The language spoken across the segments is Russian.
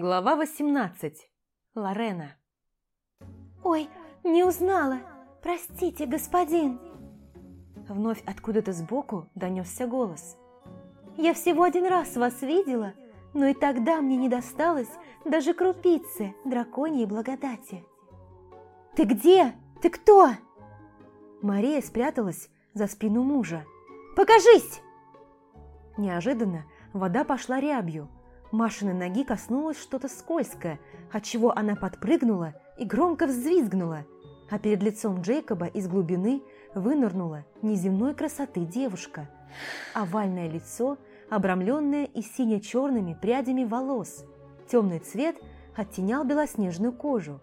Глава 18. Лорена. «Ой, не узнала! Простите, господин!» Вновь откуда-то сбоку донесся голос. «Я всего один раз вас видела, но и тогда мне не досталось даже крупицы драконьей благодати». «Ты где? Ты кто?» Мария спряталась за спину мужа. «Покажись!» Неожиданно вода пошла рябью. Машиной ноги коснулось что-то скользкое, отчего она подпрыгнула и громко взвизгнула, а перед лицом Джейкоба из глубины вынырнула неземной красоты девушка. Овальное лицо, обрамленное и сине-черными прядями волос. Темный цвет оттенял белоснежную кожу.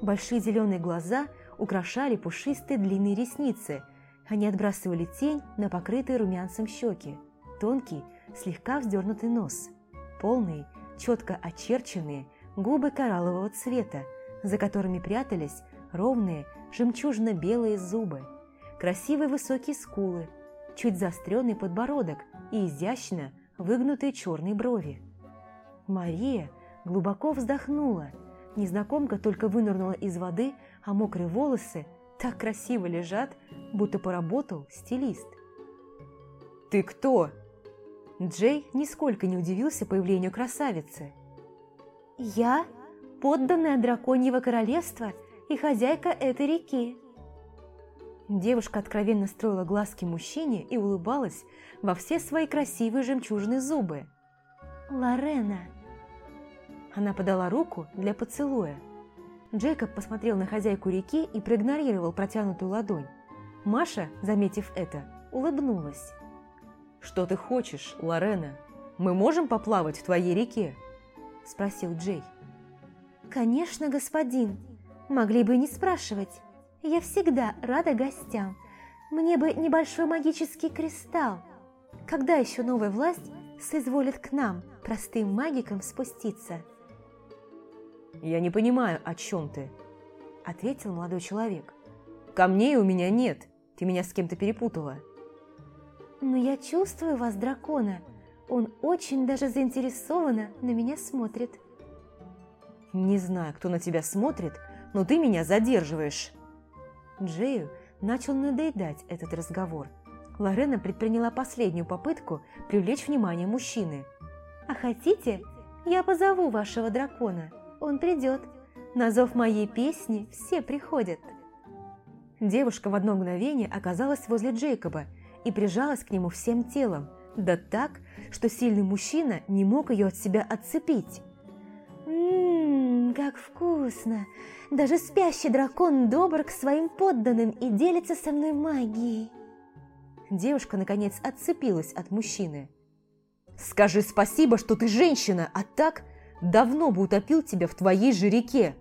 Большие зеленые глаза украшали пушистые длинные ресницы. Они отбрасывали тень на покрытые румянцем щеки. Тонкий, слегка вздернутый нос. Полные, четко очерченные губы кораллового цвета, за которыми прятались ровные жемчужно-белые зубы, красивые высокие скулы, чуть заостренный подбородок и изящно выгнутые черные брови. Мария глубоко вздохнула. Незнакомка только вынырнула из воды, а мокрые волосы так красиво лежат, будто поработал стилист. «Ты кто?» Джей нисколько не удивился появлению красавицы. «Я подданная драконьего королевства и хозяйка этой реки». Девушка откровенно строила глазки мужчине и улыбалась во все свои красивые жемчужные зубы. «Лорена». Она подала руку для поцелуя. Джейкоб посмотрел на хозяйку реки и проигнорировал протянутую ладонь. Маша, заметив это, улыбнулась. «Что ты хочешь, Лорена? Мы можем поплавать в твоей реке?» – спросил Джей. «Конечно, господин. Могли бы и не спрашивать. Я всегда рада гостям. Мне бы небольшой магический кристалл. Когда еще новая власть соизволит к нам, простым магикам, спуститься?» «Я не понимаю, о чем ты», – ответил молодой человек. «Камней у меня нет. Ты меня с кем-то перепутала». «Но я чувствую вас, дракона. Он очень даже заинтересованно на меня смотрит». «Не знаю, кто на тебя смотрит, но ты меня задерживаешь». Джею начал надоедать этот разговор. Лорена предприняла последнюю попытку привлечь внимание мужчины. «А хотите, я позову вашего дракона? Он придет. На зов моей песни все приходят». Девушка в одно мгновение оказалась возле Джейкоба и прижалась к нему всем телом, да так, что сильный мужчина не мог ее от себя отцепить. Ммм, как вкусно! Даже спящий дракон добр к своим подданным и делится со мной магией. Девушка, наконец, отцепилась от мужчины. «Скажи спасибо, что ты женщина, а так давно бы утопил тебя в твоей же реке.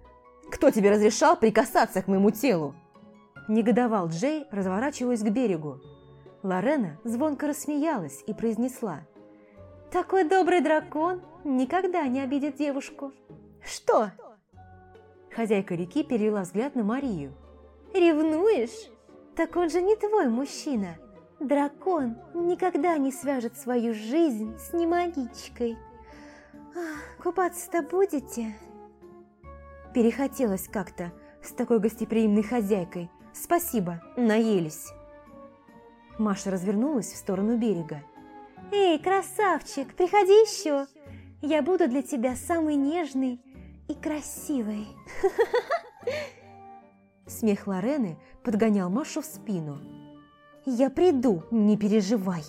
Кто тебе разрешал прикасаться к моему телу?» Негодовал Джей, разворачиваясь к берегу. Лорена звонко рассмеялась и произнесла. «Такой добрый дракон никогда не обидит девушку». «Что?» Хозяйка реки перевела взгляд на Марию. «Ревнуешь? Так он же не твой мужчина. Дракон никогда не свяжет свою жизнь с немагичкой. Купаться-то будете?» Перехотелось как-то с такой гостеприимной хозяйкой. Спасибо, наелись. Маша развернулась в сторону берега. «Эй, красавчик, приходи еще! Я буду для тебя самый нежный и красивой!» Смех Лорены подгонял Машу в спину. «Я приду, не переживай.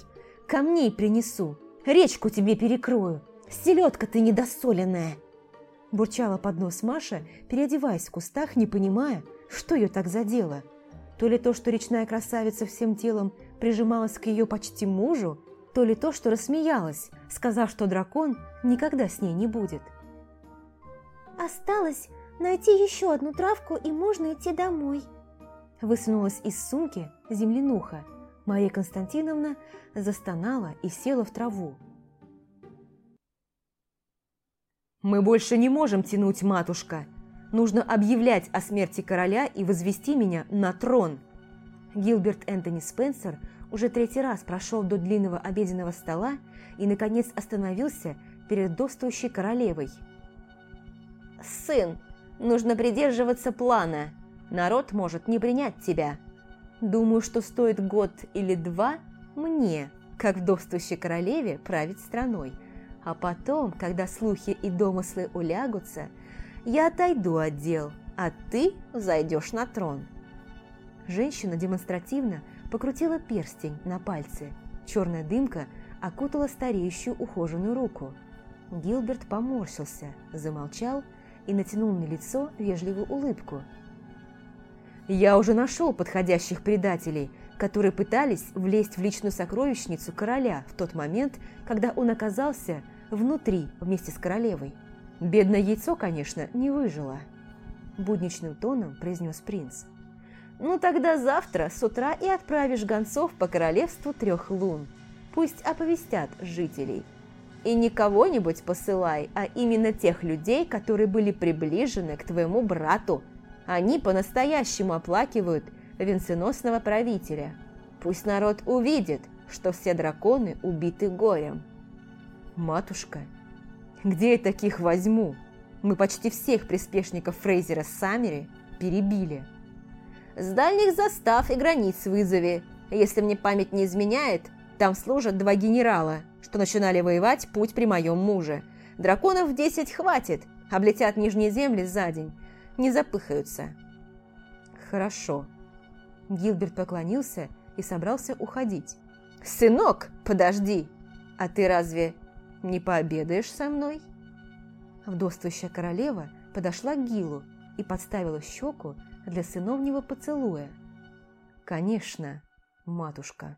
Камней принесу, речку тебе перекрою. Селедка ты недосоленная!» Бурчала под нос Маша, переодеваясь в кустах, не понимая, что ее так задело. То ли то, что речная красавица всем телом прижималась к ее почти мужу, то ли то, что рассмеялась, сказав, что дракон никогда с ней не будет. «Осталось найти еще одну травку, и можно идти домой», высунулась из сумки землянуха. Мария Константиновна застонала и села в траву. «Мы больше не можем тянуть, матушка. Нужно объявлять о смерти короля и возвести меня на трон». Гилберт Энтони Спенсер уже третий раз прошел до длинного обеденного стола и, наконец, остановился перед довствующей королевой. сын, нужно придерживаться плана. Народ может не принять тебя. Думаю, что стоит год или два мне, как вдовствующей королеве, править страной. А потом, когда слухи и домыслы улягутся, я отойду от дел, а ты зайдешь на трон». Женщина демонстративно покрутила перстень на пальце. Черная дымка окутала стареющую ухоженную руку. Гилберт поморщился, замолчал и натянул на лицо вежливую улыбку. «Я уже нашел подходящих предателей, которые пытались влезть в личную сокровищницу короля в тот момент, когда он оказался внутри вместе с королевой. Бедное яйцо, конечно, не выжило», – будничным тоном произнес принц. «Ну тогда завтра с утра и отправишь гонцов по королевству трех лун. Пусть оповестят жителей». И не кого-нибудь посылай, а именно тех людей, которые были приближены к твоему брату. Они по-настоящему оплакивают венценосного правителя. Пусть народ увидит, что все драконы убиты горем. Матушка, где я таких возьму? Мы почти всех приспешников Фрейзера Саммери перебили. С дальних застав и границ вызови. Если мне память не изменяет, там служат два генерала, что начинали воевать путь при моем муже. Драконов десять хватит, облетят нижние земли за день. Не запыхаются. Хорошо. Гилберт поклонился и собрался уходить. «Сынок, подожди! А ты разве не пообедаешь со мной?» Вдовствующая королева подошла к Гилу и подставила щеку для сыновнего поцелуя. «Конечно, матушка».